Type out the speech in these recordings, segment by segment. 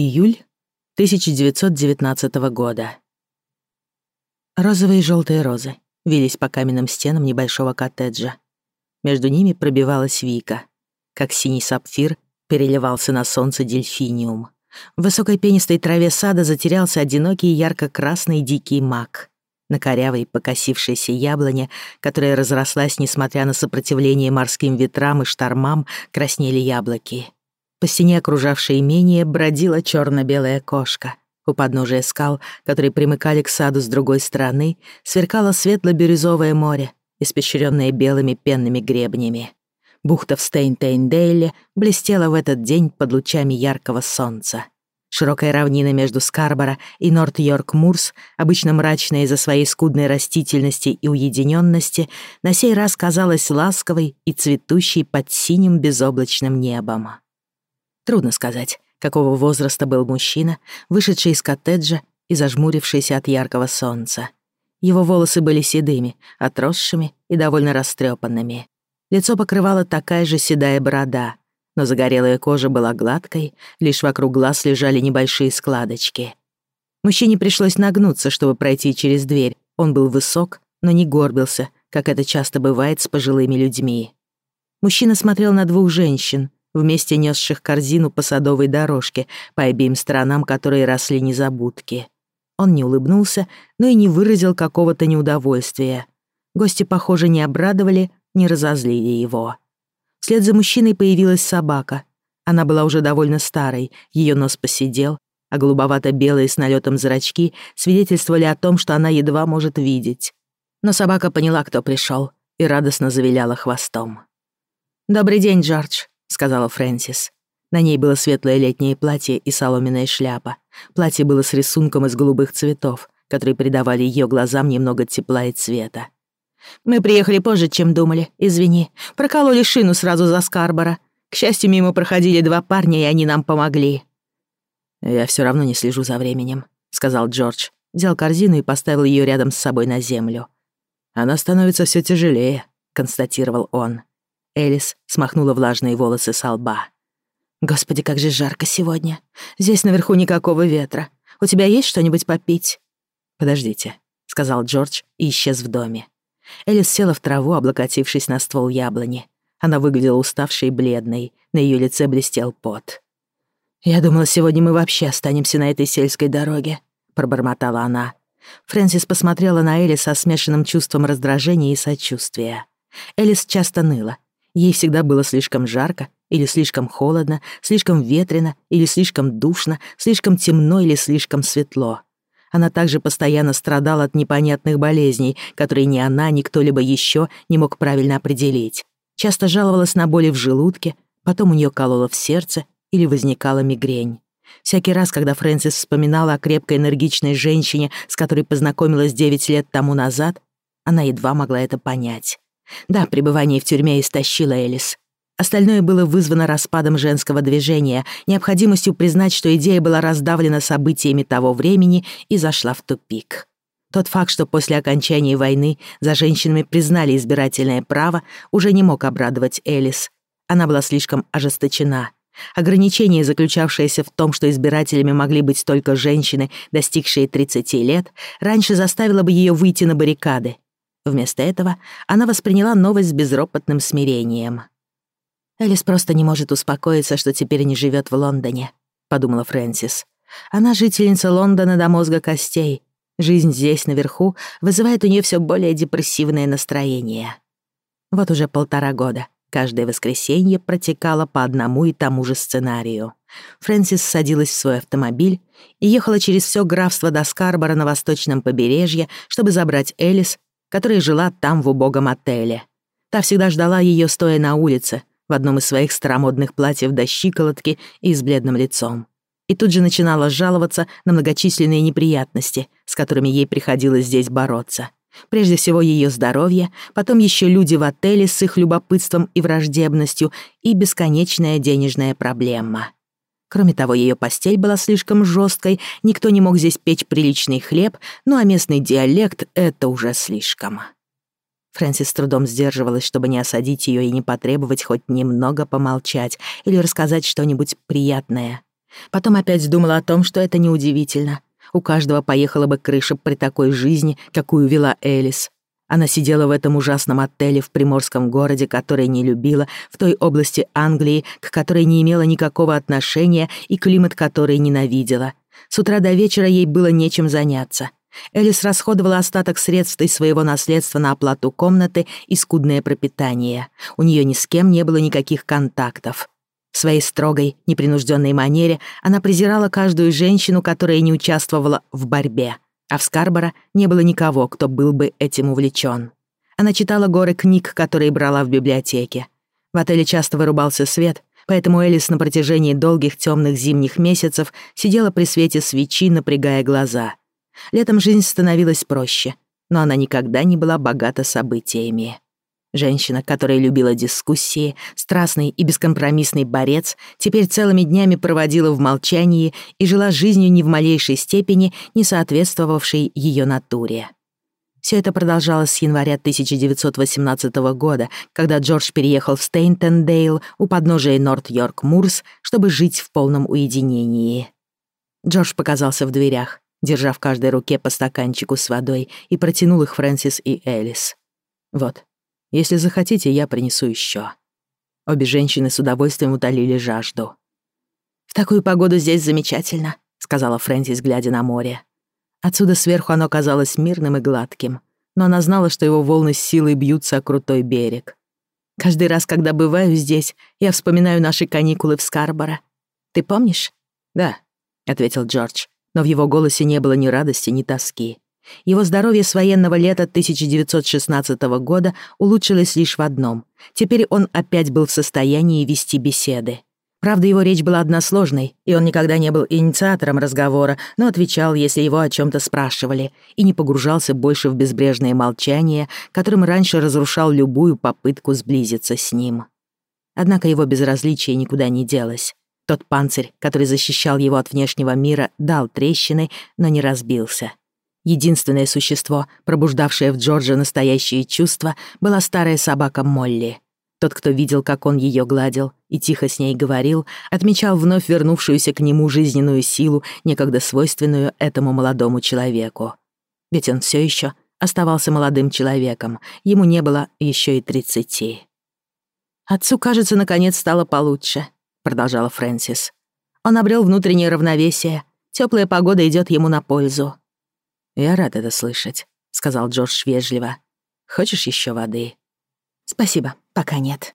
Июль 1919 года. Розовые и желтые розы вились по каменным стенам небольшого коттеджа. Между ними пробивалась Вика, как синий сапфир переливался на солнце дельфиниум. В высокой пенистой траве сада затерялся одинокий ярко-красный дикий мак. На корявой покосившейся яблоне, которая разрослась несмотря на сопротивление морским ветрам и штормам, краснели яблоки — по стене, окружавшей имение, бродила черно белая кошка. У подножия скал, которые примыкали к саду с другой стороны, сверкало светло-бирюзовое море, испещренное белыми пенными гребнями. Бухта в Стейн-Тейн-Дейле блестела в этот день под лучами яркого солнца. Широкая равнина между Скарборо и Норт-Йорк-Мурс, обычно мрачная из-за своей скудной растительности и уединенности, на сей раз казалась ласковой и цветущей под синим безоблачным небом. Трудно сказать, какого возраста был мужчина, вышедший из коттеджа и зажмурившийся от яркого солнца. Его волосы были седыми, отросшими и довольно растрепанными. Лицо покрывала такая же седая борода, но загорелая кожа была гладкой, лишь вокруг глаз лежали небольшие складочки. Мужчине пришлось нагнуться, чтобы пройти через дверь. Он был высок, но не горбился, как это часто бывает с пожилыми людьми. Мужчина смотрел на двух женщин, вместе несших корзину по садовой дорожке, по обеим сторонам которой росли незабудки. Он не улыбнулся, но и не выразил какого-то неудовольствия. Гости, похоже, не обрадовали, не разозлили его. Вслед за мужчиной появилась собака. Она была уже довольно старой, ее нос посидел, а голубовато-белые с налетом зрачки свидетельствовали о том, что она едва может видеть. Но собака поняла, кто пришел, и радостно завиляла хвостом. «Добрый день, Джордж», сказала Фрэнсис. На ней было светлое летнее платье и соломенная шляпа. Платье было с рисунком из голубых цветов, которые придавали ее глазам немного тепла и цвета. «Мы приехали позже, чем думали, извини. Прокололи шину сразу за Скарбора. К счастью, мимо проходили два парня, и они нам помогли». «Я все равно не слежу за временем», — сказал Джордж. Взял корзину и поставил ее рядом с собой на землю. «Она становится все тяжелее», — констатировал он. Элис смахнула влажные волосы со лба. «Господи, как же жарко сегодня. Здесь наверху никакого ветра. У тебя есть что-нибудь попить?» «Подождите», — сказал Джордж и исчез в доме. Элис села в траву, облокотившись на ствол яблони. Она выглядела уставшей и бледной, на ее лице блестел пот. «Я думала, сегодня мы вообще останемся на этой сельской дороге», — пробормотала она. Фрэнсис посмотрела на Элис со смешанным чувством раздражения и сочувствия. Элис часто ныла, Ей всегда было слишком жарко или слишком холодно, слишком ветрено или слишком душно, слишком темно или слишком светло. Она также постоянно страдала от непонятных болезней, которые ни она, ни кто-либо еще не мог правильно определить. Часто жаловалась на боли в желудке, потом у нее кололо в сердце или возникала мигрень. Всякий раз, когда Фрэнсис вспоминала о крепкой энергичной женщине, с которой познакомилась 9 лет тому назад, она едва могла это понять. Да, пребывание в тюрьме истощило Элис. Остальное было вызвано распадом женского движения, необходимостью признать, что идея была раздавлена событиями того времени и зашла в тупик. Тот факт, что после окончания войны за женщинами признали избирательное право, уже не мог обрадовать Элис. Она была слишком ожесточена. Ограничение, заключавшееся в том, что избирателями могли быть только женщины, достигшие 30 лет, раньше заставило бы ее выйти на баррикады — Вместо этого она восприняла новость с безропотным смирением. «Элис просто не может успокоиться, что теперь не живет в Лондоне», — подумала Фрэнсис. «Она жительница Лондона до мозга костей. Жизнь здесь, наверху, вызывает у нее все более депрессивное настроение». Вот уже полтора года каждое воскресенье протекало по одному и тому же сценарию. Фрэнсис садилась в свой автомобиль и ехала через все графство до Скарбора на восточном побережье, чтобы забрать Элис которая жила там в убогом отеле. Та всегда ждала ее, стоя на улице, в одном из своих старомодных платьев до щиколотки и с бледным лицом. И тут же начинала жаловаться на многочисленные неприятности, с которыми ей приходилось здесь бороться. Прежде всего ее здоровье, потом еще люди в отеле с их любопытством и враждебностью и бесконечная денежная проблема. Кроме того, ее постель была слишком жесткой, никто не мог здесь печь приличный хлеб, ну а местный диалект — это уже слишком. Фрэнсис трудом сдерживалась, чтобы не осадить ее и не потребовать хоть немного помолчать или рассказать что-нибудь приятное. Потом опять думала о том, что это неудивительно. У каждого поехала бы крыша при такой жизни, какую вела Элис. Она сидела в этом ужасном отеле в приморском городе, который не любила, в той области Англии, к которой не имела никакого отношения и климат которой ненавидела. С утра до вечера ей было нечем заняться. Элис расходовала остаток средств из своего наследства на оплату комнаты и скудное пропитание. У нее ни с кем не было никаких контактов. В своей строгой, непринужденной манере она презирала каждую женщину, которая не участвовала в борьбе — а в Скарборо не было никого, кто был бы этим увлечен. Она читала горы книг, которые брала в библиотеке. В отеле часто вырубался свет, поэтому Элис на протяжении долгих темных зимних месяцев сидела при свете свечи, напрягая глаза. Летом жизнь становилась проще, но она никогда не была богата событиями. Женщина, которая любила дискуссии, страстный и бескомпромиссный борец, теперь целыми днями проводила в молчании и жила жизнью ни в малейшей степени, не соответствовавшей ее натуре. Все это продолжалось с января 1918 года, когда Джордж переехал в Стейнтендейл у подножия Норт-Йорк-Мурс, чтобы жить в полном уединении. Джордж показался в дверях, держа в каждой руке по стаканчику с водой, и протянул их Фрэнсис и Элис. «Вот, если захотите, я принесу еще. Обе женщины с удовольствием утолили жажду. «В такую погоду здесь замечательно», — сказала Фрэнсис, глядя на море. Отсюда сверху оно казалось мирным и гладким, но она знала, что его волны с силой бьются о крутой берег. «Каждый раз, когда бываю здесь, я вспоминаю наши каникулы в Скарборо. Ты помнишь?» «Да», — ответил Джордж, но в его голосе не было ни радости, ни тоски. Его здоровье с военного лета 1916 года улучшилось лишь в одном. Теперь он опять был в состоянии вести беседы. Правда, его речь была односложной, и он никогда не был инициатором разговора, но отвечал, если его о чем то спрашивали, и не погружался больше в безбрежное молчание, которым раньше разрушал любую попытку сблизиться с ним. Однако его безразличие никуда не делось. Тот панцирь, который защищал его от внешнего мира, дал трещины, но не разбился. Единственное существо, пробуждавшее в Джорджа настоящие чувства, была старая собака Молли. Тот, кто видел, как он ее гладил и тихо с ней говорил, отмечал вновь вернувшуюся к нему жизненную силу, некогда свойственную этому молодому человеку. Ведь он все еще оставался молодым человеком, ему не было еще и тридцати. «Отцу, кажется, наконец стало получше», — продолжала Фрэнсис. «Он обрел внутреннее равновесие. Теплая погода идет ему на пользу. «Я рад это слышать», — сказал Джордж вежливо. «Хочешь еще воды?» «Спасибо, пока нет».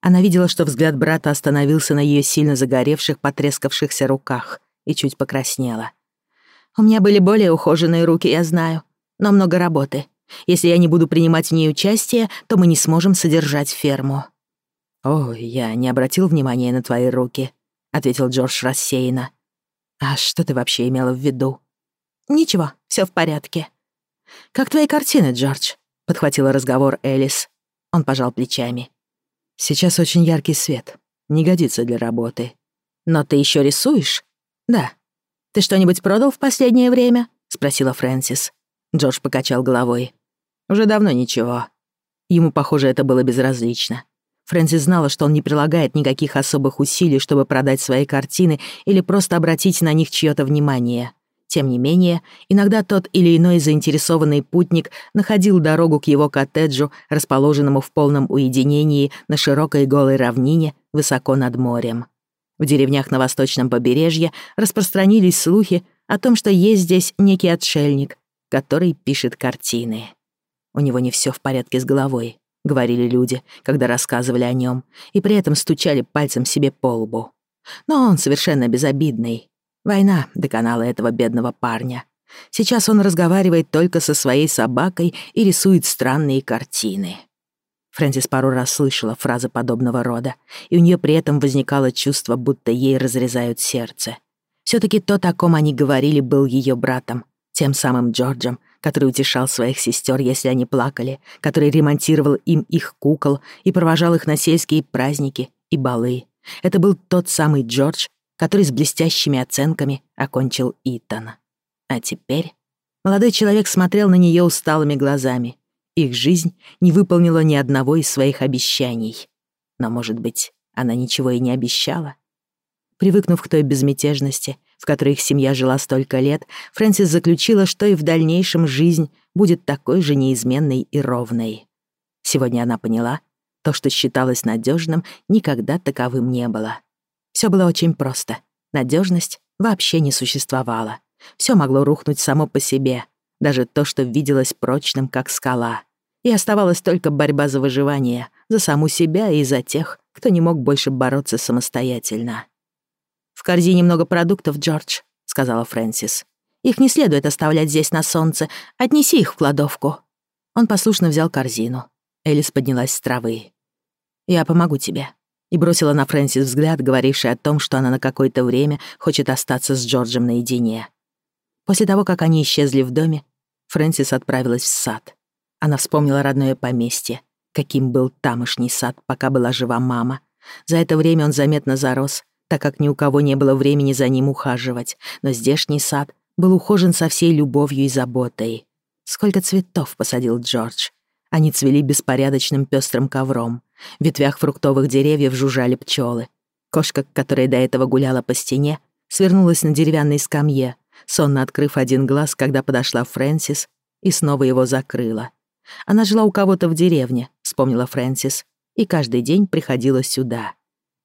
Она видела, что взгляд брата остановился на ее сильно загоревших, потрескавшихся руках и чуть покраснела. «У меня были более ухоженные руки, я знаю, но много работы. Если я не буду принимать в ней участие, то мы не сможем содержать ферму». «О, я не обратил внимания на твои руки», — ответил Джордж рассеянно. «А что ты вообще имела в виду?» «Ничего, все в порядке». «Как твои картины, Джордж?» — подхватила разговор Элис. Он пожал плечами. «Сейчас очень яркий свет. Не годится для работы». «Но ты еще рисуешь?» «Да». «Ты что-нибудь продал в последнее время?» — спросила Фрэнсис. Джордж покачал головой. «Уже давно ничего». Ему, похоже, это было безразлично. Фрэнсис знала, что он не прилагает никаких особых усилий, чтобы продать свои картины или просто обратить на них чьё-то внимание. Тем не менее, иногда тот или иной заинтересованный путник находил дорогу к его коттеджу, расположенному в полном уединении на широкой голой равнине высоко над морем. В деревнях на восточном побережье распространились слухи о том, что есть здесь некий отшельник, который пишет картины. «У него не все в порядке с головой», — говорили люди, когда рассказывали о нем, и при этом стучали пальцем себе по лбу. «Но он совершенно безобидный. Война доконала этого бедного парня. Сейчас он разговаривает только со своей собакой и рисует странные картины. Фрэнсис пару раз слышала фразы подобного рода, и у нее при этом возникало чувство, будто ей разрезают сердце. все таки тот, о ком они говорили, был ее братом, тем самым Джорджем, который утешал своих сестер, если они плакали, который ремонтировал им их кукол и провожал их на сельские праздники и балы. Это был тот самый Джордж, который с блестящими оценками окончил Итан. А теперь молодой человек смотрел на нее усталыми глазами. Их жизнь не выполнила ни одного из своих обещаний. Но, может быть, она ничего и не обещала? Привыкнув к той безмятежности, в которой их семья жила столько лет, Фрэнсис заключила, что и в дальнейшем жизнь будет такой же неизменной и ровной. Сегодня она поняла, то, что считалось надежным, никогда таковым не было. Все было очень просто. Надежность вообще не существовала. Все могло рухнуть само по себе, даже то, что виделось прочным, как скала. И оставалась только борьба за выживание, за саму себя и за тех, кто не мог больше бороться самостоятельно. «В корзине много продуктов, Джордж», — сказала Фрэнсис. «Их не следует оставлять здесь на солнце. Отнеси их в кладовку». Он послушно взял корзину. Элис поднялась с травы. «Я помогу тебе», и бросила на Фрэнсис взгляд, говоривший о том, что она на какое-то время хочет остаться с Джорджем наедине. После того, как они исчезли в доме, Фрэнсис отправилась в сад. Она вспомнила родное поместье, каким был тамошний сад, пока была жива мама. За это время он заметно зарос, так как ни у кого не было времени за ним ухаживать, но здешний сад был ухожен со всей любовью и заботой. Сколько цветов посадил Джордж. Они цвели беспорядочным пестрым ковром — в ветвях фруктовых деревьев жужжали пчелы. Кошка, которая до этого гуляла по стене, свернулась на деревянной скамье, сонно открыв один глаз, когда подошла Фрэнсис, и снова его закрыла. Она жила у кого-то в деревне, вспомнила Фрэнсис, и каждый день приходила сюда.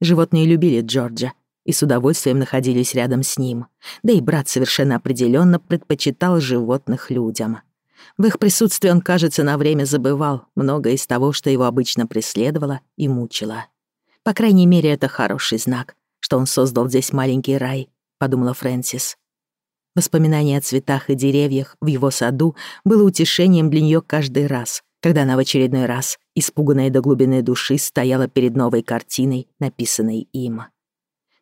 Животные любили Джорджа и с удовольствием находились рядом с ним. Да и брат совершенно определенно предпочитал животных людям. В их присутствии он, кажется, на время забывал многое из того, что его обычно преследовало и мучило. По крайней мере, это хороший знак, что он создал здесь маленький рай, подумала Фрэнсис. Воспоминание о цветах и деревьях в его саду было утешением для нее каждый раз, когда она в очередной раз, испуганная до глубины души, стояла перед новой картиной, написанной им.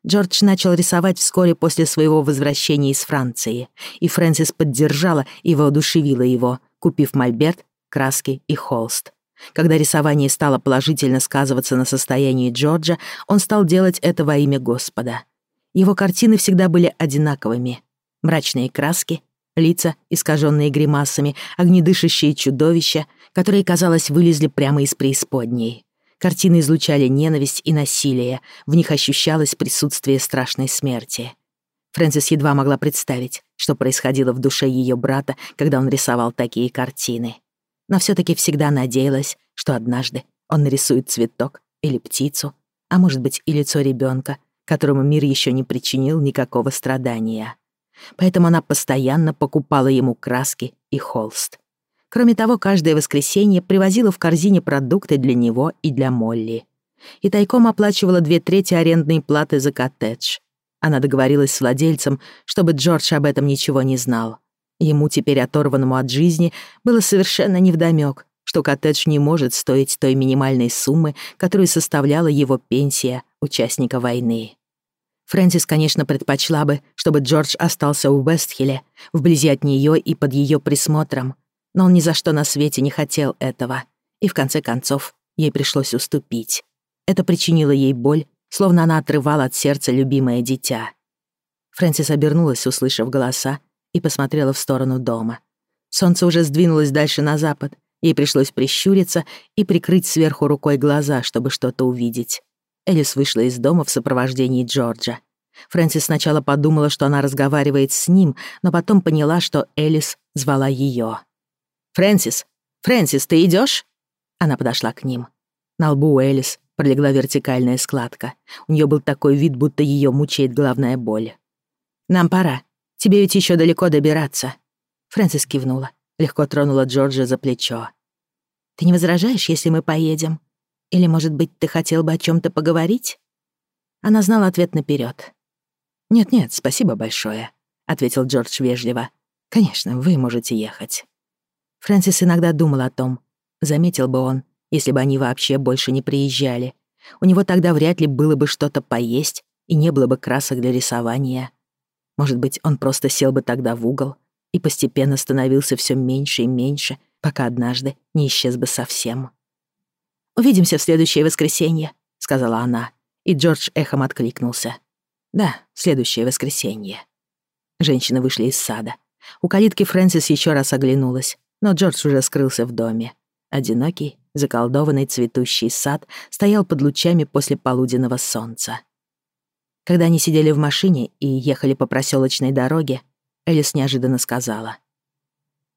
Джордж начал рисовать вскоре после своего возвращения из Франции, и Фрэнсис поддержала и воодушевила его, купив мольберт, краски и холст. Когда рисование стало положительно сказываться на состоянии Джорджа, он стал делать это во имя Господа. Его картины всегда были одинаковыми. Мрачные краски, лица, искаженные гримасами, огнедышащие чудовища, которые, казалось, вылезли прямо из преисподней. Картины излучали ненависть и насилие, в них ощущалось присутствие страшной смерти. Фрэнсис едва могла представить, что происходило в душе ее брата, когда он рисовал такие картины. Но все таки всегда надеялась, что однажды он нарисует цветок или птицу, а может быть и лицо ребенка, которому мир еще не причинил никакого страдания. Поэтому она постоянно покупала ему краски и холст. Кроме того, каждое воскресенье привозила в корзине продукты для него и для Молли. И тайком оплачивала две трети арендной платы за коттедж. Она договорилась с владельцем, чтобы Джордж об этом ничего не знал. Ему, теперь оторванному от жизни, было совершенно невдомёк, что коттедж не может стоить той минимальной суммы, которую составляла его пенсия участника войны. Фрэнсис, конечно, предпочла бы, чтобы Джордж остался у Вестхилле, вблизи от нее и под ее присмотром, но он ни за что на свете не хотел этого, и в конце концов ей пришлось уступить. Это причинило ей боль, словно она отрывала от сердца любимое дитя. Фрэнсис обернулась, услышав голоса, и посмотрела в сторону дома. Солнце уже сдвинулось дальше на запад, ей пришлось прищуриться и прикрыть сверху рукой глаза, чтобы что-то увидеть. Элис вышла из дома в сопровождении Джорджа. Фрэнсис сначала подумала, что она разговаривает с ним, но потом поняла, что Элис звала её. «Фрэнсис! Фрэнсис, ты идешь? Она подошла к ним. На лбу Элис пролегла вертикальная складка. У нее был такой вид, будто ее мучает главная боль. «Нам пора. Тебе ведь еще далеко добираться». Фрэнсис кивнула, легко тронула Джорджа за плечо. «Ты не возражаешь, если мы поедем? Или, может быть, ты хотел бы о чем то поговорить?» Она знала ответ наперед. «Нет-нет, спасибо большое», — ответил Джордж вежливо. «Конечно, вы можете ехать». Фрэнсис иногда думал о том, заметил бы он, если бы они вообще больше не приезжали. У него тогда вряд ли было бы что-то поесть и не было бы красок для рисования. Может быть, он просто сел бы тогда в угол и постепенно становился все меньше и меньше, пока однажды не исчез бы совсем. «Увидимся в следующее воскресенье», — сказала она, и Джордж эхом откликнулся. «Да, следующее воскресенье». Женщины вышли из сада. У калитки Фрэнсис еще раз оглянулась но Джордж уже скрылся в доме. Одинокий, заколдованный цветущий сад стоял под лучами после полуденного солнца. Когда они сидели в машине и ехали по проселочной дороге, Элис неожиданно сказала.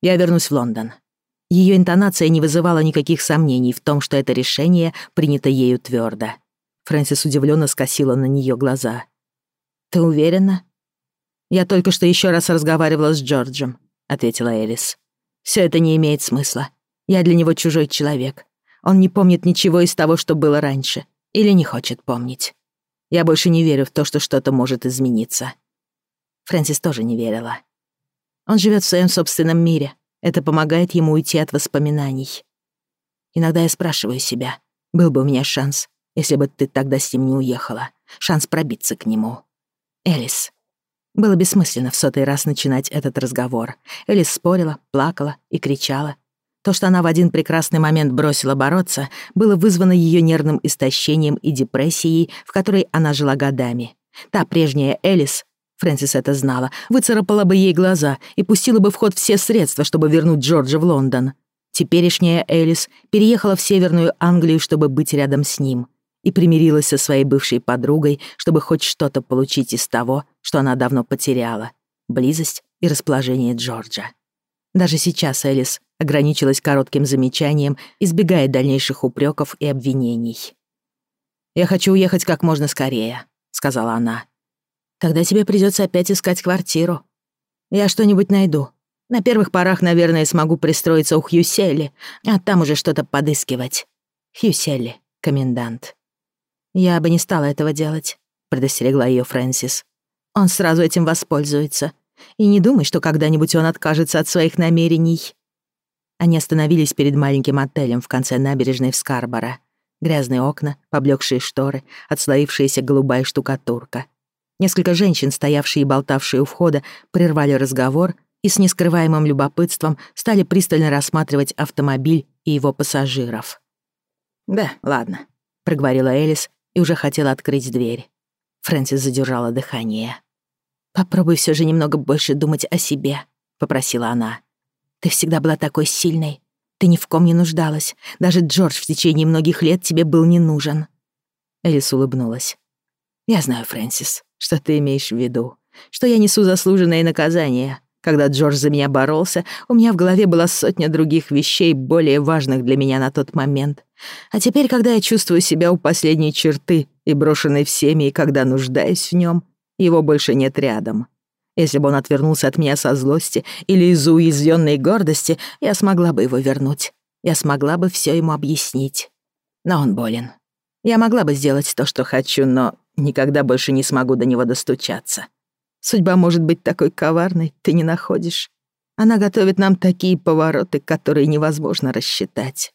«Я вернусь в Лондон». Ее интонация не вызывала никаких сомнений в том, что это решение принято ею твердо. Фрэнсис удивленно скосила на нее глаза. «Ты уверена?» «Я только что еще раз разговаривала с Джорджем», — ответила Элис. Все это не имеет смысла. Я для него чужой человек. Он не помнит ничего из того, что было раньше. Или не хочет помнить. Я больше не верю в то, что что-то может измениться. Фрэнсис тоже не верила. Он живет в своем собственном мире. Это помогает ему уйти от воспоминаний. Иногда я спрашиваю себя, был бы у меня шанс, если бы ты тогда с ним не уехала. Шанс пробиться к нему. Элис, было бессмысленно в сотый раз начинать этот разговор. Элис спорила, плакала и кричала. То, что она в один прекрасный момент бросила бороться, было вызвано ее нервным истощением и депрессией, в которой она жила годами. Та прежняя Элис, Фрэнсис это знала, выцарапала бы ей глаза и пустила бы в ход все средства, чтобы вернуть Джорджа в Лондон. Теперешняя Элис переехала в Северную Англию, чтобы быть рядом с ним — и примирилась со своей бывшей подругой, чтобы хоть что-то получить из того, что она давно потеряла — близость и расположение Джорджа. Даже сейчас Элис ограничилась коротким замечанием, избегая дальнейших упреков и обвинений. «Я хочу уехать как можно скорее», — сказала она. «Тогда тебе придется опять искать квартиру. Я что-нибудь найду. На первых порах, наверное, смогу пристроиться у Хьюселли, а там уже что-то подыскивать». Хьюселли, комендант. «Я бы не стала этого делать», — предостерегла ее Фрэнсис. «Он сразу этим воспользуется. И не думай, что когда-нибудь он откажется от своих намерений». Они остановились перед маленьким отелем в конце набережной в Скарборо. Грязные окна, поблекшие шторы, отслоившаяся голубая штукатурка. Несколько женщин, стоявшие и болтавшие у входа, прервали разговор и с нескрываемым любопытством стали пристально рассматривать автомобиль и его пассажиров. «Да, ладно», — проговорила Элис, и уже хотела открыть дверь. Фрэнсис задержала дыхание. «Попробуй все же немного больше думать о себе», — попросила она. «Ты всегда была такой сильной. Ты ни в ком не нуждалась. Даже Джордж в течение многих лет тебе был не нужен». Элис улыбнулась. «Я знаю, Фрэнсис, что ты имеешь в виду. Что я несу заслуженное наказание. Когда Джордж за меня боролся, у меня в голове была сотня других вещей, более важных для меня на тот момент. А теперь, когда я чувствую себя у последней черты и брошенной всеми, и когда нуждаюсь в нем, его больше нет рядом. Если бы он отвернулся от меня со злости или из-за уязвленной гордости, я смогла бы его вернуть. Я смогла бы все ему объяснить. Но он болен. Я могла бы сделать то, что хочу, но никогда больше не смогу до него достучаться. Судьба может быть такой коварной, ты не находишь. Она готовит нам такие повороты, которые невозможно рассчитать».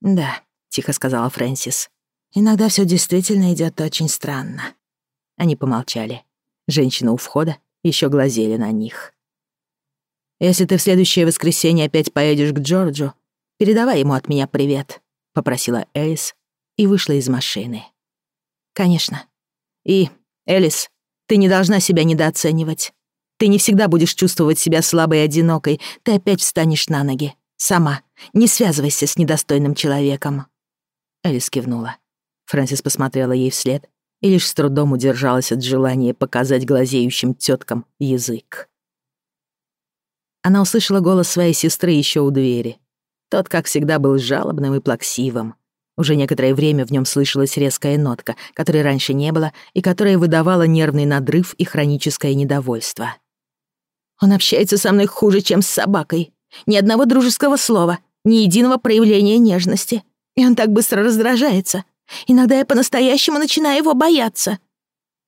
«Да», — тихо сказала Фрэнсис. «Иногда все действительно идет очень странно». Они помолчали. Женщины у входа еще глазели на них. «Если ты в следующее воскресенье опять поедешь к Джорджу, передавай ему от меня привет», — попросила Элис и вышла из машины. «Конечно. И, Элис, ты не должна себя недооценивать. Ты не всегда будешь чувствовать себя слабой и одинокой. Ты опять встанешь на ноги. Сама. Не связывайся с недостойным человеком». Элис кивнула. Фрэнсис посмотрела ей вслед и лишь с трудом удержалась от желания показать глазеющим теткам язык. Она услышала голос своей сестры еще у двери. Тот, как всегда, был жалобным и плаксивым. Уже некоторое время в нем слышалась резкая нотка, которой раньше не было и которая выдавала нервный надрыв и хроническое недовольство. «Он общается со мной хуже, чем с собакой. Ни одного дружеского слова, ни единого проявления нежности. И он так быстро раздражается. Иногда я по-настоящему начинаю его бояться».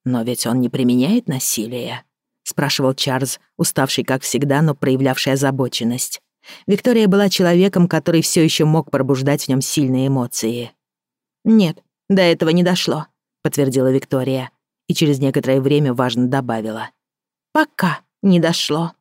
«Но ведь он не применяет насилие», — спрашивал Чарльз, уставший, как всегда, но проявлявший озабоченность. Виктория была человеком, который все еще мог пробуждать в нем сильные эмоции. «Нет, до этого не дошло», — подтвердила Виктория и через некоторое время важно добавила. «Пока не дошло».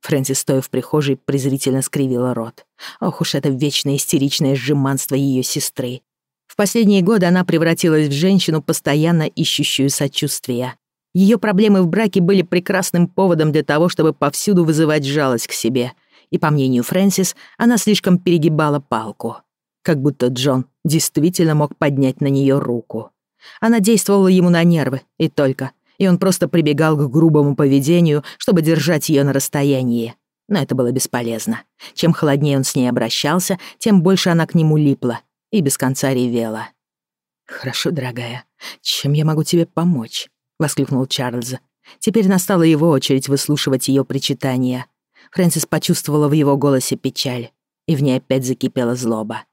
Фрэнсис, стоя в прихожей, презрительно скривила рот. Ох уж это вечное истеричное сжиманство ее сестры. В последние годы она превратилась в женщину, постоянно ищущую сочувствия. Ее проблемы в браке были прекрасным поводом для того, чтобы повсюду вызывать жалость к себе — и, по мнению Фрэнсис, она слишком перегибала палку. Как будто Джон действительно мог поднять на нее руку. Она действовала ему на нервы, и только. И он просто прибегал к грубому поведению, чтобы держать ее на расстоянии. Но это было бесполезно. Чем холоднее он с ней обращался, тем больше она к нему липла и без конца ревела. «Хорошо, дорогая. Чем я могу тебе помочь?» — воскликнул Чарльз. Теперь настала его очередь выслушивать ее причитания. Фрэнсис почувствовала в его голосе печаль, и в ней опять закипела злоба.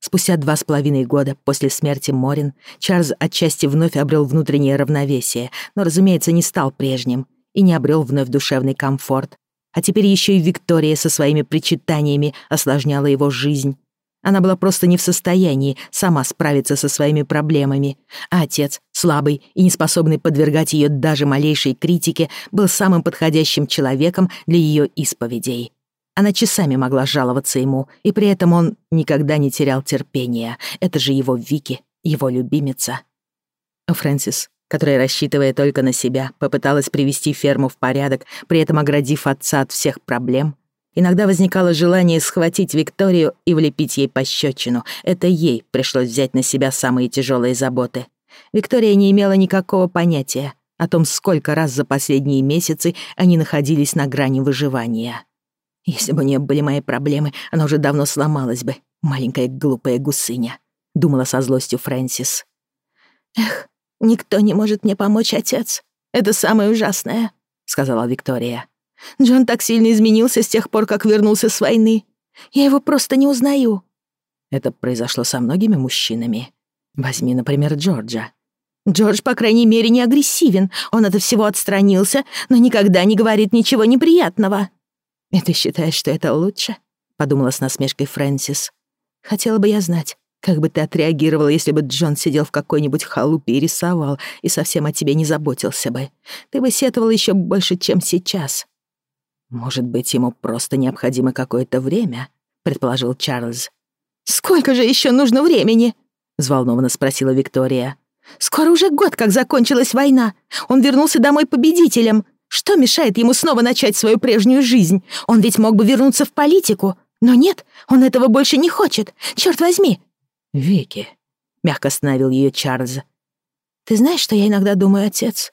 Спустя два с половиной года после смерти Морин Чарльз отчасти вновь обрел внутреннее равновесие, но, разумеется, не стал прежним и не обрел вновь душевный комфорт. А теперь еще и Виктория со своими причитаниями осложняла его жизнь. Она была просто не в состоянии сама справиться со своими проблемами, а отец, слабый и неспособный подвергать ее даже малейшей критике, был самым подходящим человеком для ее исповедей. Она часами могла жаловаться ему, и при этом он никогда не терял терпения. Это же его Вики, его любимица. А Фрэнсис, которая, рассчитывая только на себя, попыталась привести ферму в порядок, при этом оградив отца от всех проблем, Иногда возникало желание схватить Викторию и влепить ей пощечину. Это ей пришлось взять на себя самые тяжелые заботы. Виктория не имела никакого понятия о том, сколько раз за последние месяцы они находились на грани выживания. Если бы не были мои проблемы, она уже давно сломалась бы, маленькая глупая гусыня, думала со злостью Фрэнсис. Эх, никто не может мне помочь, отец. Это самое ужасное, сказала Виктория. Джон так сильно изменился с тех пор, как вернулся с войны. Я его просто не узнаю». Это произошло со многими мужчинами. Возьми, например, Джорджа. Джордж, по крайней мере, не агрессивен. Он от всего отстранился, но никогда не говорит ничего неприятного. «И ты считаешь, что это лучше?» — подумала с насмешкой Фрэнсис. «Хотела бы я знать, как бы ты отреагировала, если бы Джон сидел в какой-нибудь халупе и рисовал, и совсем о тебе не заботился бы. Ты бы сетовал еще больше, чем сейчас. «Может быть, ему просто необходимо какое-то время?» — предположил Чарльз. «Сколько же еще нужно времени?» — взволнованно спросила Виктория. «Скоро уже год, как закончилась война. Он вернулся домой победителем. Что мешает ему снова начать свою прежнюю жизнь? Он ведь мог бы вернуться в политику. Но нет, он этого больше не хочет. Черт возьми!» «Вики», — мягко остановил ее Чарльз. «Ты знаешь, что я иногда думаю, отец?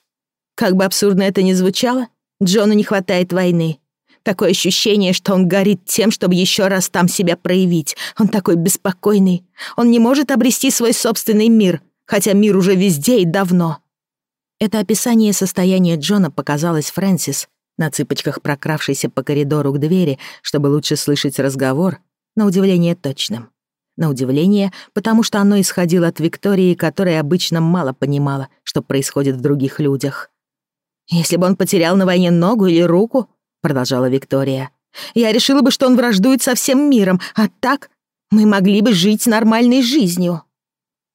Как бы абсурдно это ни звучало, Джону не хватает войны. Такое ощущение, что он горит тем, чтобы еще раз там себя проявить. Он такой беспокойный. Он не может обрести свой собственный мир, хотя мир уже везде и давно. Это описание состояния Джона показалось Фрэнсис, на цыпочках прокравшейся по коридору к двери, чтобы лучше слышать разговор, на удивление точным. На удивление, потому что оно исходило от Виктории, которая обычно мало понимала, что происходит в других людях. Если бы он потерял на войне ногу или руку, — продолжала Виктория. «Я решила бы, что он враждует со всем миром, а так мы могли бы жить нормальной жизнью».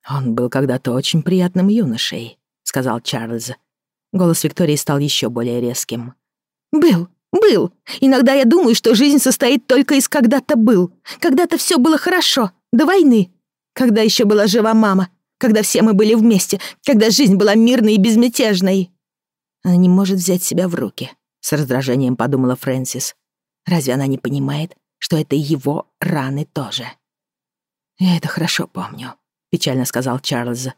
«Он был когда-то очень приятным юношей», — сказал Чарльз. Голос Виктории стал еще более резким. «Был, был. Иногда я думаю, что жизнь состоит только из когда-то был. Когда-то все было хорошо, до войны. Когда еще была жива мама, когда все мы были вместе, когда жизнь была мирной и безмятежной». Она не может взять себя в руки с раздражением подумала Фрэнсис. Разве она не понимает, что это его раны тоже? Я это хорошо помню, печально сказал Чарльз.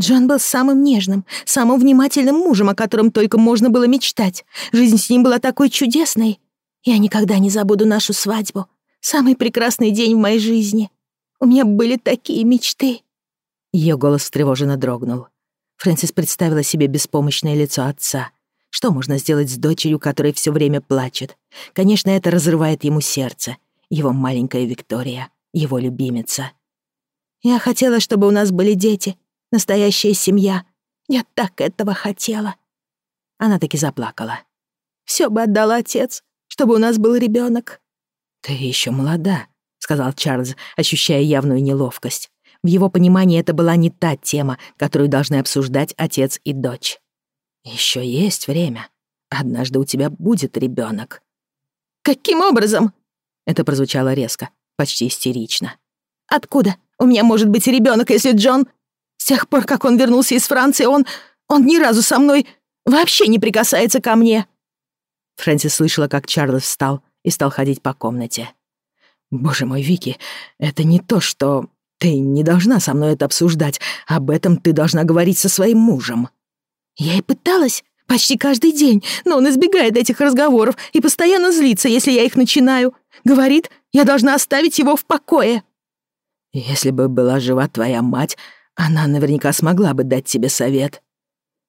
Джон был самым нежным, самым внимательным мужем, о котором только можно было мечтать. Жизнь с ним была такой чудесной. Я никогда не забуду нашу свадьбу. Самый прекрасный день в моей жизни. У меня были такие мечты. Ее голос встревоженно дрогнул. Фрэнсис представила себе беспомощное лицо отца — что можно сделать с дочерью, которая все время плачет? Конечно, это разрывает ему сердце. Его маленькая Виктория, его любимица. Я хотела, чтобы у нас были дети, настоящая семья. Я так этого хотела. Она таки заплакала. Все бы отдал отец, чтобы у нас был ребенок. Ты еще молода, сказал Чарльз, ощущая явную неловкость. В его понимании это была не та тема, которую должны обсуждать отец и дочь. Еще есть время. Однажды у тебя будет ребенок. Каким образом? Это прозвучало резко, почти истерично. Откуда? У меня может быть ребенок, если Джон... С тех пор, как он вернулся из Франции, он... Он ни разу со мной вообще не прикасается ко мне. Фрэнсис слышала, как Чарльз встал и стал ходить по комнате. «Боже мой, Вики, это не то, что... Ты не должна со мной это обсуждать. Об этом ты должна говорить со своим мужем». Я и пыталась почти каждый день, но он избегает этих разговоров и постоянно злится, если я их начинаю. Говорит, я должна оставить его в покое. Если бы была жива твоя мать, она наверняка смогла бы дать тебе совет.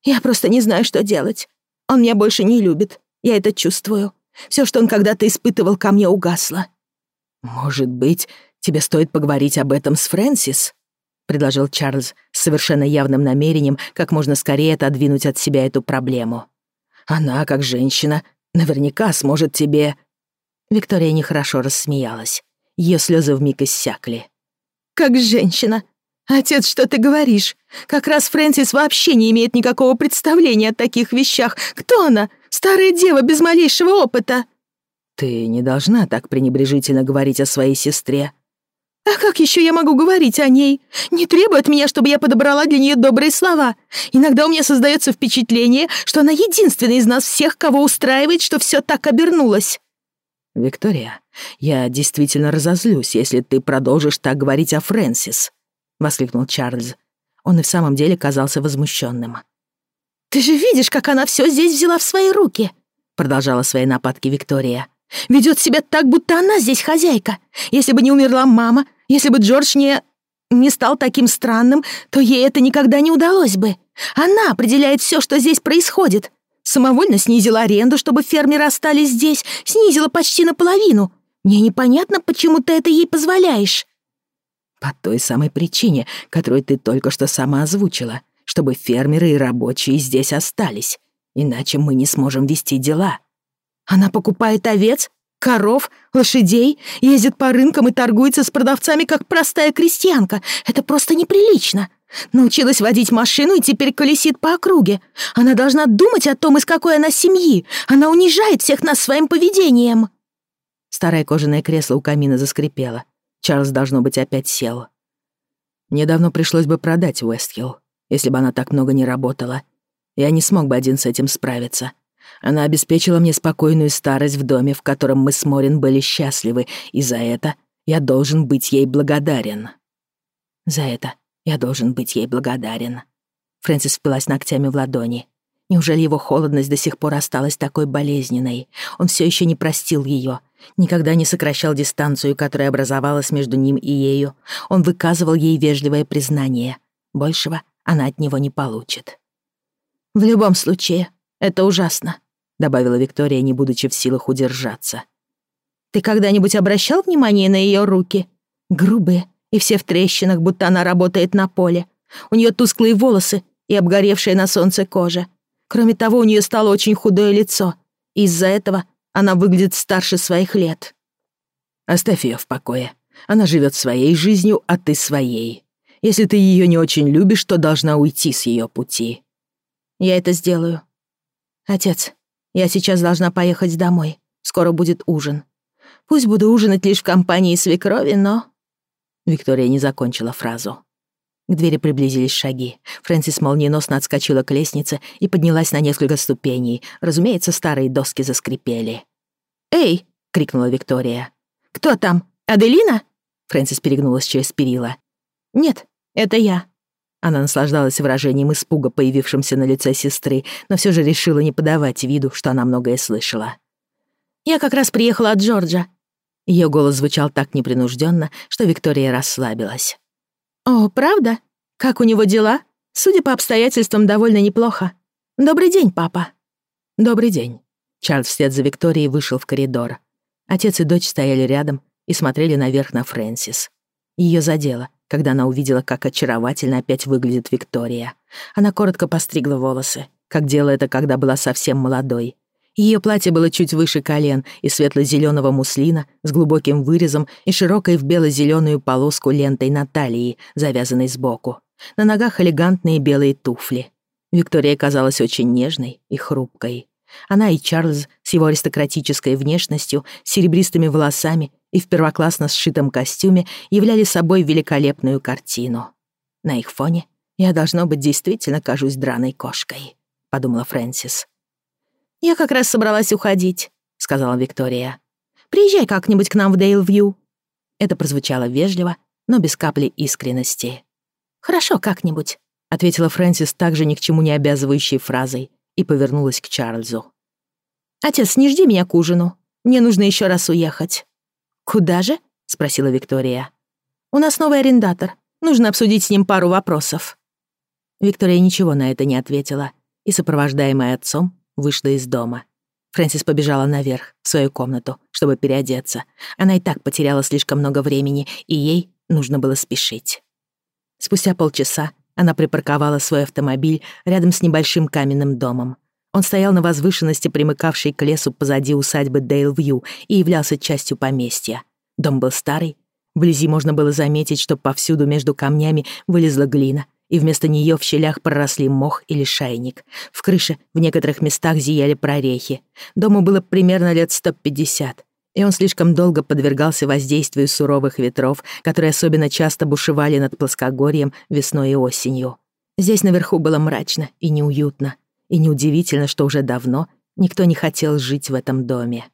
Я просто не знаю, что делать. Он меня больше не любит. Я это чувствую. Все, что он когда-то испытывал, ко мне угасло. Может быть, тебе стоит поговорить об этом с Фрэнсис? — предложил Чарльз с совершенно явным намерением как можно скорее отодвинуть от себя эту проблему. «Она, как женщина, наверняка сможет тебе...» Виктория нехорошо рассмеялась. Её слёзы вмиг иссякли. «Как женщина? Отец, что ты говоришь? Как раз Фрэнсис вообще не имеет никакого представления о таких вещах. Кто она? Старая дева без малейшего опыта!» «Ты не должна так пренебрежительно говорить о своей сестре», а как еще я могу говорить о ней? Не требует меня, чтобы я подобрала для нее добрые слова. Иногда у меня создается впечатление, что она единственная из нас всех, кого устраивает, что все так обернулось. Виктория, я действительно разозлюсь, если ты продолжишь так говорить о Фрэнсис, воскликнул Чарльз. Он и в самом деле казался возмущенным. Ты же видишь, как она все здесь взяла в свои руки, продолжала свои нападки Виктория. Ведет себя так, будто она здесь хозяйка. Если бы не умерла мама, если бы Джордж не... не стал таким странным, то ей это никогда не удалось бы. Она определяет все, что здесь происходит. Самовольно снизила аренду, чтобы фермеры остались здесь, снизила почти наполовину. Мне непонятно, почему ты это ей позволяешь. По той самой причине, которую ты только что сама озвучила, чтобы фермеры и рабочие здесь остались. Иначе мы не сможем вести дела. Она покупает овец, коров, лошадей, ездит по рынкам и торгуется с продавцами, как простая крестьянка. Это просто неприлично. Научилась водить машину и теперь колесит по округе. Она должна думать о том, из какой она семьи. Она унижает всех нас своим поведением. Старое кожаное кресло у камина заскрипело. Чарльз, должно быть, опять сел. Мне давно пришлось бы продать Уэстхилл, если бы она так много не работала. Я не смог бы один с этим справиться. Она обеспечила мне спокойную старость в доме, в котором мы с Морин были счастливы, и за это я должен быть ей благодарен. За это я должен быть ей благодарен. Фрэнсис впилась ногтями в ладони. Неужели его холодность до сих пор осталась такой болезненной? Он все еще не простил ее, никогда не сокращал дистанцию, которая образовалась между ним и ею. Он выказывал ей вежливое признание. Большего она от него не получит. «В любом случае, это ужасно», добавила Виктория, не будучи в силах удержаться. Ты когда-нибудь обращал внимание на ее руки? Грубые и все в трещинах, будто она работает на поле. У нее тусклые волосы и обгоревшая на солнце кожа. Кроме того, у нее стало очень худое лицо. Из-за этого она выглядит старше своих лет. Оставь ее в покое. Она живет своей жизнью, а ты своей. Если ты ее не очень любишь, то должна уйти с ее пути. Я это сделаю. Отец, я сейчас должна поехать домой. Скоро будет ужин. Пусть буду ужинать лишь в компании свекрови, но...» Виктория не закончила фразу. К двери приблизились шаги. Фрэнсис молниеносно отскочила к лестнице и поднялась на несколько ступеней. Разумеется, старые доски заскрипели. «Эй!» — крикнула Виктория. «Кто там? Аделина?» Фрэнсис перегнулась через перила. «Нет, это я», она наслаждалась выражением испуга, появившимся на лице сестры, но все же решила не подавать виду, что она многое слышала. «Я как раз приехала от Джорджа». Ее голос звучал так непринужденно, что Виктория расслабилась. «О, правда? Как у него дела? Судя по обстоятельствам, довольно неплохо. Добрый день, папа». «Добрый день». Чарльз вслед за Викторией вышел в коридор. Отец и дочь стояли рядом и смотрели наверх на Фрэнсис. Ее задело, когда она увидела, как очаровательно опять выглядит Виктория. Она коротко постригла волосы, как делала это, когда была совсем молодой. Ее платье было чуть выше колен и светло зеленого муслина с глубоким вырезом и широкой в бело зеленую полоску лентой на талии, завязанной сбоку. На ногах элегантные белые туфли. Виктория казалась очень нежной и хрупкой. Она и Чарльз с его аристократической внешностью, серебристыми волосами и в первоклассно сшитом костюме являли собой великолепную картину. На их фоне я, должно быть, действительно кажусь драной кошкой, подумала Фрэнсис. «Я как раз собралась уходить», — сказала Виктория. «Приезжай как-нибудь к нам в Дейлвью». Это прозвучало вежливо, но без капли искренности. «Хорошо, как-нибудь», — ответила Фрэнсис также ни к чему не обязывающей фразой и повернулась к Чарльзу. «Отец, не жди меня к ужину. Мне нужно еще раз уехать». «Куда же?» — спросила Виктория. «У нас новый арендатор. Нужно обсудить с ним пару вопросов». Виктория ничего на это не ответила и, сопровождаемая отцом, вышла из дома. Фрэнсис побежала наверх, в свою комнату, чтобы переодеться. Она и так потеряла слишком много времени, и ей нужно было спешить. Спустя полчаса она припарковала свой автомобиль рядом с небольшим каменным домом. Он стоял на возвышенности, примыкавшей к лесу позади усадьбы Дейлвью, и являлся частью поместья. Дом был старый. Вблизи можно было заметить, что повсюду между камнями вылезла глина, и вместо нее в щелях проросли мох или шайник. В крыше в некоторых местах зияли прорехи. Дому было примерно лет 150, и он слишком долго подвергался воздействию суровых ветров, которые особенно часто бушевали над плоскогорьем весной и осенью. Здесь наверху было мрачно и неуютно и неудивительно, что уже давно никто не хотел жить в этом доме.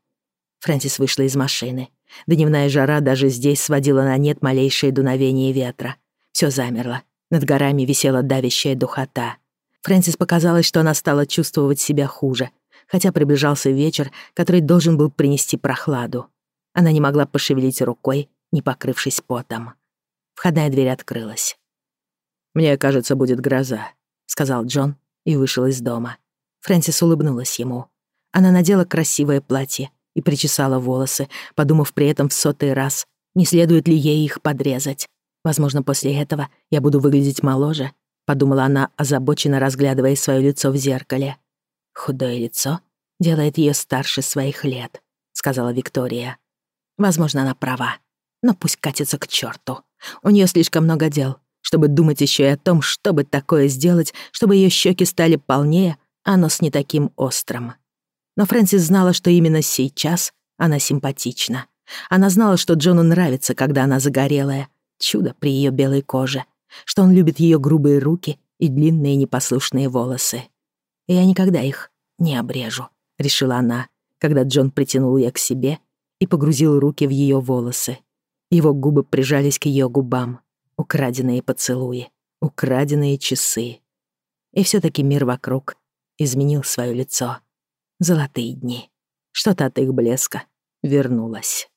Фрэнсис вышла из машины. Дневная жара даже здесь сводила на нет малейшее дуновение ветра. Все замерло. Над горами висела давящая духота. Фрэнсис показалось, что она стала чувствовать себя хуже, хотя приближался вечер, который должен был принести прохладу. Она не могла пошевелить рукой, не покрывшись потом. Входная дверь открылась. «Мне кажется, будет гроза», — сказал Джон, и вышел из дома. Фрэнсис улыбнулась ему. Она надела красивое платье и причесала волосы, подумав при этом в сотый раз, не следует ли ей их подрезать. Возможно, после этого я буду выглядеть моложе, подумала она, озабоченно разглядывая свое лицо в зеркале. Худое лицо делает ее старше своих лет, сказала Виктория. Возможно, она права, но пусть катится к чёрту. У неё слишком много дел, чтобы думать еще и о том, что бы такое сделать, чтобы ее щеки стали полнее, а нос не таким острым. Но Фрэнсис знала, что именно сейчас она симпатична. Она знала, что Джону нравится, когда она загорелая, чудо при ее белой коже, что он любит ее грубые руки и длинные непослушные волосы. «Я никогда их не обрежу», — решила она, когда Джон притянул ее к себе и погрузил руки в ее волосы. Его губы прижались к ее губам. Украденные поцелуи, украденные часы. И все таки мир вокруг изменил свое лицо. Золотые дни. Что-то от их блеска вернулось.